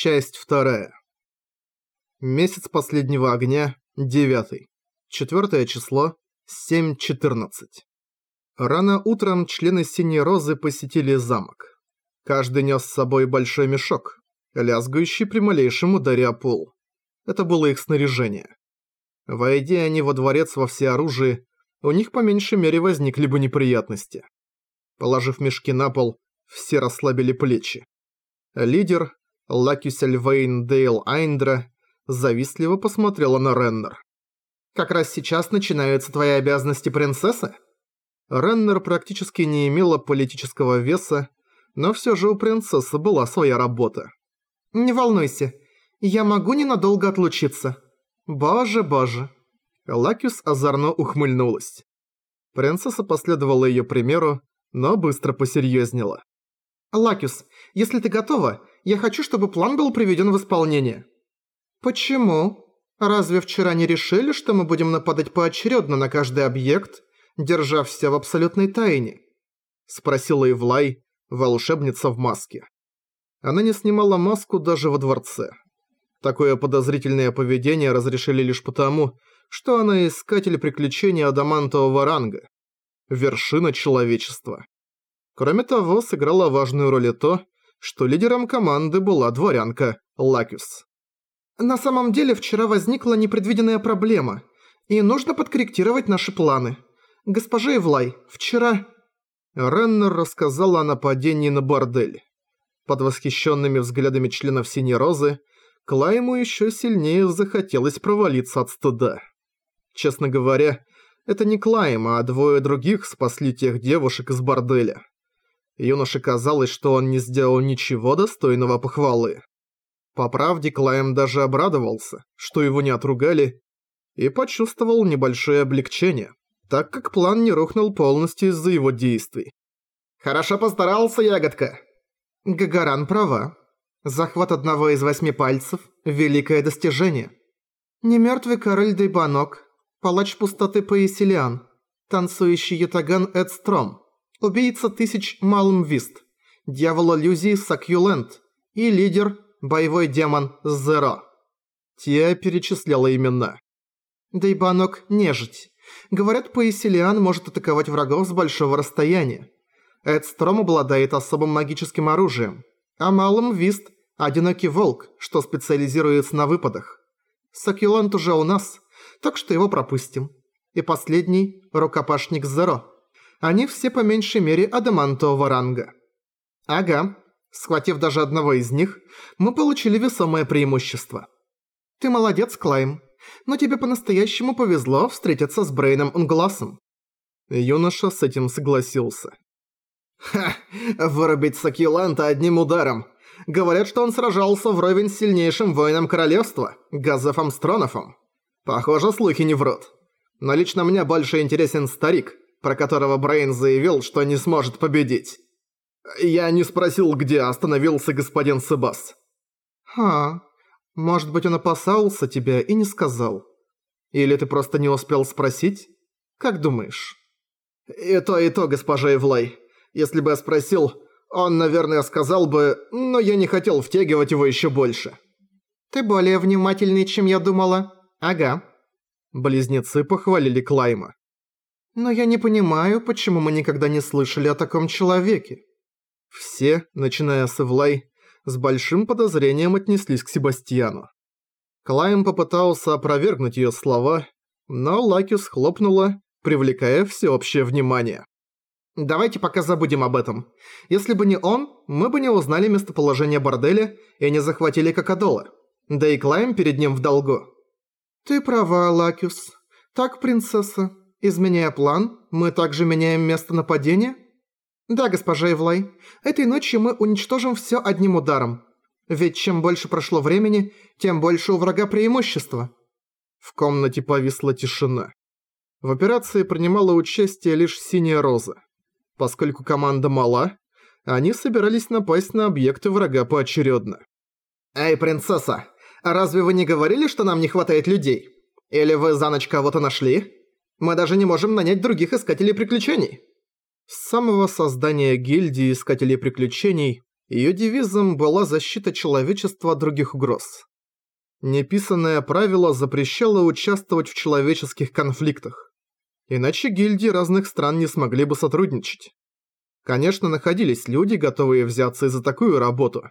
Часть вторая. Месяц последнего огня, девятый. Четвертое число, 7.14. Рано утром члены Синей Розы посетили замок. Каждый нес с собой большой мешок, лязгающий при малейшем ударе о пол. Это было их снаряжение. Войдя они во дворец во всеоружии, у них по меньшей мере возникли бы неприятности. Положив мешки на пол, все расслабили плечи. Лидер, Лакюс Альвейн Дейл Айндра, завистливо посмотрела на Реннер. «Как раз сейчас начинаются твои обязанности принцессы?» Реннер практически не имела политического веса, но все же у принцессы была своя работа. «Не волнуйся, я могу ненадолго отлучиться. Боже, боже». Лакюс озорно ухмыльнулась. Принцесса последовала ее примеру, но быстро посерьезнела. «Лакюс, если ты готова, я хочу, чтобы план был приведен в исполнение». «Почему? Разве вчера не решили, что мы будем нападать поочередно на каждый объект, держа все в абсолютной тайне?» Спросила Ивлай, волшебница в маске. Она не снимала маску даже во дворце. Такое подозрительное поведение разрешили лишь потому, что она искатель приключений адамантового ранга. Вершина человечества. Кроме того, сыграла важную роль и то, что лидером команды была дворянка Лакюс. «На самом деле вчера возникла непредвиденная проблема, и нужно подкорректировать наши планы. Госпожа Ивлай, вчера...» Реннер рассказала о нападении на бордель. Под восхищенными взглядами членов Синей Розы Клайму еще сильнее захотелось провалиться от стыда. Честно говоря, это не Клайм, а двое других спасли тех девушек из борделя. Юноше казалось, что он не сделал ничего достойного похвалы. По правде, Клайм даже обрадовался, что его не отругали, и почувствовал небольшое облегчение, так как план не рухнул полностью из-за его действий. «Хорошо постарался, ягодка!» Гагаран права. Захват одного из восьми пальцев – великое достижение. Немертвый король Дейбанок, палач пустоты Паиселиан, танцующий ятаган Эдстром – убийца тысяч Малмвист, дьявол иллюзий Сакьюленд и лидер боевой демон Зеро. Тия перечисляла имена. Дейбанок – нежить. Говорят, Паисилиан может атаковать врагов с большого расстояния. Эдстром обладает особым магическим оружием. А Малым Вист – одинокий волк, что специализируется на выпадах. Сакюлант уже у нас, так что его пропустим. И последний – рукопашник Зеро. Они все по меньшей мере адамантового ранга. Ага, схватив даже одного из них, мы получили весомое преимущество. Ты молодец, Клайм, но тебе по-настоящему повезло встретиться с Брейном Унгласом. Юноша с этим согласился. Ха, вырубить Сакиланта одним ударом. Говорят, что он сражался вровень с сильнейшим воином королевства, Газефом Стронофом. Похоже, слухи не врут. Но лично мне больше интересен старик, про которого Брейн заявил, что не сможет победить. Я не спросил, где остановился господин Себас. Ха, может быть он опасался тебя и не сказал. Или ты просто не успел спросить? Как думаешь? И то, и то, госпожа Эвлай. Если бы я спросил, он, наверное, сказал бы, но я не хотел втягивать его еще больше. Ты более внимательный, чем я думала. Ага. Близнецы похвалили Клайма. Но я не понимаю, почему мы никогда не слышали о таком человеке. Все, начиная с Эвлай, с большим подозрением отнеслись к Себастьяну. Клайм попытался опровергнуть ее слова, но Лакюс хлопнула, привлекая всеобщее внимание. «Давайте пока забудем об этом. Если бы не он, мы бы не узнали местоположение борделя и не захватили Кокодола. Да и Клайм перед ним в долгу». «Ты права, Лакюс. Так, принцесса, Изменяя план, мы также меняем место нападения? Да, госпожа Эвилай. Этой ночью мы уничтожим всё одним ударом. Ведь чем больше прошло времени, тем больше у врага преимущества. В комнате повисла тишина. В операции принимала участие лишь Синяя Роза. Поскольку команда мала, они собирались напасть на объекты врага поочерёдно. «Эй, принцесса, разве вы не говорили, что нам не хватает людей? Или вы за ночь кого-то нашли?» Мы даже не можем нанять других искателей приключений». С самого создания гильдии искателей приключений Ее девизом была защита человечества от других угроз. Неписанное правило запрещало участвовать в человеческих конфликтах. Иначе гильдии разных стран не смогли бы сотрудничать. Конечно, находились люди, готовые взяться за такую работу,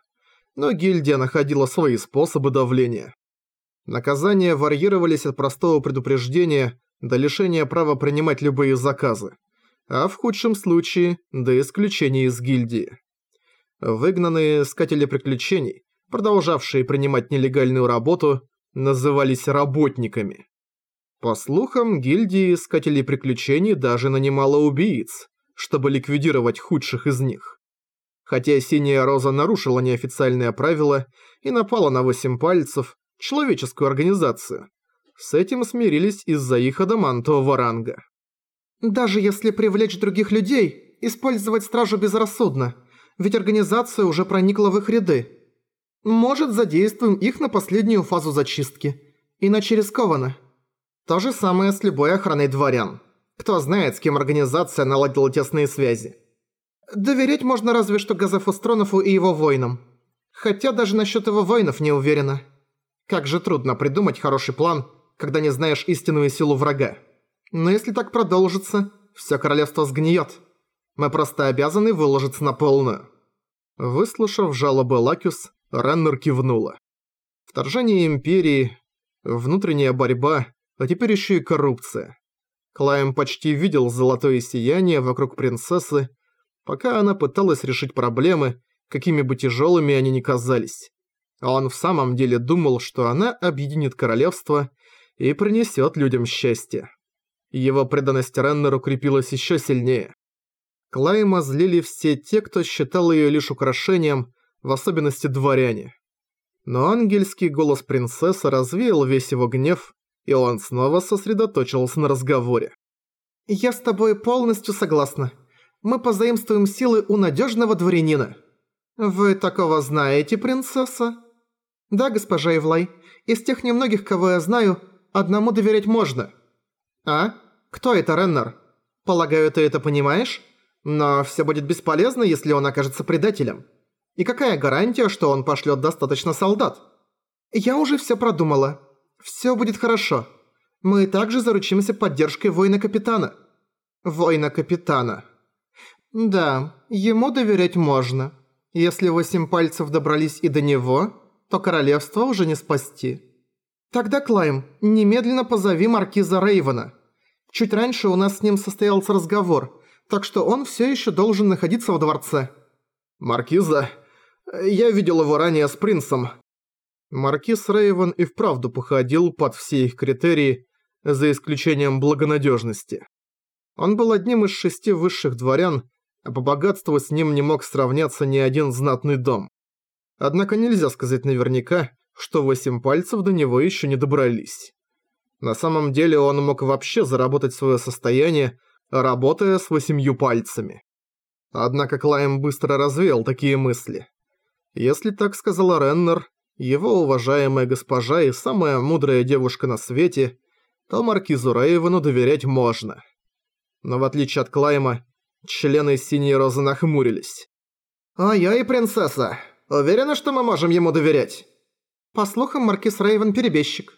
но гильдия находила свои способы давления. Наказания варьировались от простого предупреждения до лишения права принимать любые заказы, а в худшем случае – до исключения из гильдии. Выгнанные искатели приключений, продолжавшие принимать нелегальную работу, назывались работниками. По слухам, гильдии искателей приключений даже нанимала убийц, чтобы ликвидировать худших из них. Хотя Синяя Роза нарушила неофициальное правило и напала на восемь пальцев, человеческую организацию. С этим смирились из-за их адамантового ранга. Даже если привлечь других людей, использовать стражу безрассудно, ведь организация уже проникла в их ряды. Может, задействуем их на последнюю фазу зачистки. Иначе рискованно. То же самое с любой охраной дворян. Кто знает, с кем организация наладила тесные связи. Доверять можно разве что Газофустронову и его воинам. Хотя даже насчет его воинов не уверена. Как же трудно придумать хороший план, когда не знаешь истинную силу врага. Но если так продолжится, все королевство сгниет. Мы просто обязаны выложиться на полную». Выслушав жалобы Лакюс, Реннер кивнула. Вторжение Империи, внутренняя борьба, а теперь еще и коррупция. Клайм почти видел золотое сияние вокруг принцессы, пока она пыталась решить проблемы, какими бы тяжелыми они ни казались. Он в самом деле думал, что она объединит королевство и принесет людям счастье. Его преданность Реннеру крепилась еще сильнее. Клайма злили все те, кто считал ее лишь украшением, в особенности дворяне. Но ангельский голос принцессы развеял весь его гнев, и он снова сосредоточился на разговоре. «Я с тобой полностью согласна. Мы позаимствуем силы у надежного дворянина». «Вы такого знаете, принцесса?» «Да, госпожа Ивлай. Из тех немногих, кого я знаю, одному доверять можно». «А? Кто это, Реннер? Полагаю, ты это понимаешь? Но все будет бесполезно, если он окажется предателем. И какая гарантия, что он пошлет достаточно солдат?» «Я уже все продумала. Все будет хорошо. Мы также заручимся поддержкой воина-капитана». «Воина-капитана». «Да, ему доверять можно. Если восемь пальцев добрались и до него, то королевство уже не спасти». «Тогда, Клайм, немедленно позови маркиза Рейвена. Чуть раньше у нас с ним состоялся разговор, так что он все еще должен находиться в дворце». «Маркиза? Я видел его ранее с принцем». Маркиз Рейвен и вправду походил под все их критерии, за исключением благонадежности. Он был одним из шести высших дворян, а по богатству с ним не мог сравняться ни один знатный дом. Однако нельзя сказать наверняка, что восемь пальцев до него еще не добрались. На самом деле он мог вообще заработать свое состояние, работая с восемью пальцами. Однако Клайм быстро развеял такие мысли. Если так сказала Реннер, его уважаемая госпожа и самая мудрая девушка на свете, то маркизу Рейвену доверять можно. Но в отличие от Клайма, члены Синей Розы нахмурились. «Ой-ой, принцесса, уверена, что мы можем ему доверять?» По слухам, маркиз Рейвен перебежчик.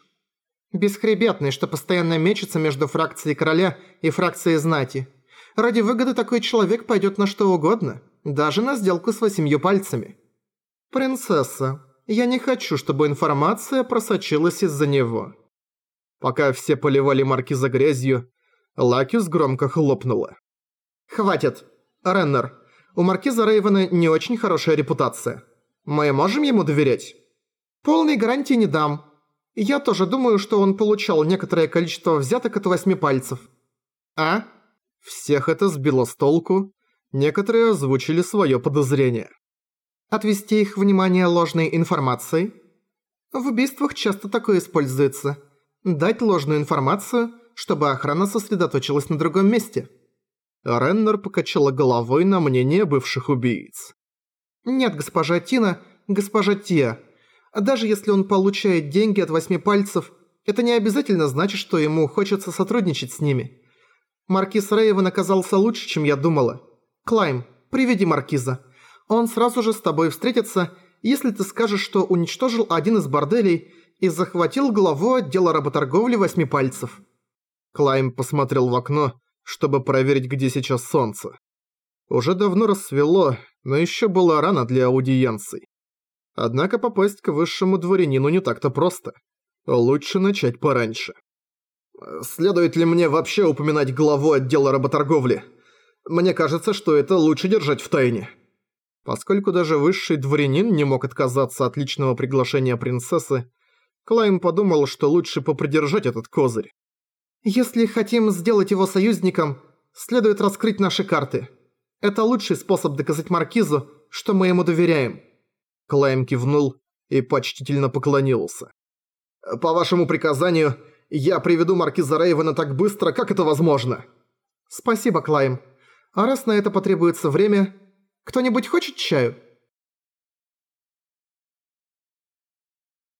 Бесхребетный, что постоянно мечется между фракцией короля и фракцией знати. Ради выгоды такой человек пойдет на что угодно, даже на сделку с восемью пальцами. Принцесса, я не хочу, чтобы информация просочилась из-за него. Пока все поливали маркиза грязью, Лакюс громко хлопнула. «Хватит. Реннер, у маркиза Рейвена не очень хорошая репутация. Мы можем ему доверять?» «Полной гарантии не дам. Я тоже думаю, что он получал некоторое количество взяток от восьми пальцев». «А?» Всех это сбило с толку. Некоторые озвучили свое подозрение. «Отвести их внимание ложной информацией?» В убийствах часто такое используется. Дать ложную информацию, чтобы охрана сосредоточилась на другом месте. Реннер покачала головой на мнение бывших убийц. «Нет, госпожа Тина, госпожа Тия, даже если он получает деньги от восьми пальцев, это не обязательно значит, что ему хочется сотрудничать с ними. Маркиз Рейвен оказался лучше, чем я думала. Клайм, приведи Маркиза. Он сразу же с тобой встретится, если ты скажешь, что уничтожил один из борделей и захватил главу отдела работорговли восьми пальцев». Клайм посмотрел в окно, чтобы проверить, где сейчас солнце. Уже давно рассвело, но еще было рано для аудиенций. Однако попасть к высшему дворянину не так-то просто. Лучше начать пораньше. Следует ли мне вообще упоминать главу отдела работорговли? Мне кажется, что это лучше держать в тайне. Поскольку даже высший дворянин не мог отказаться от личного приглашения принцессы, Клайм подумал, что лучше попридержать этот козырь. «Если хотим сделать его союзником, следует раскрыть наши карты. Это лучший способ доказать Маркизу, что мы ему доверяем». Клайм кивнул и почтительно поклонился. «По вашему приказанию, я приведу Маркиза Рейвена так быстро, как это возможно». «Спасибо, Клайм. А раз на это потребуется время, кто-нибудь хочет чаю?»